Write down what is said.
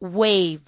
wave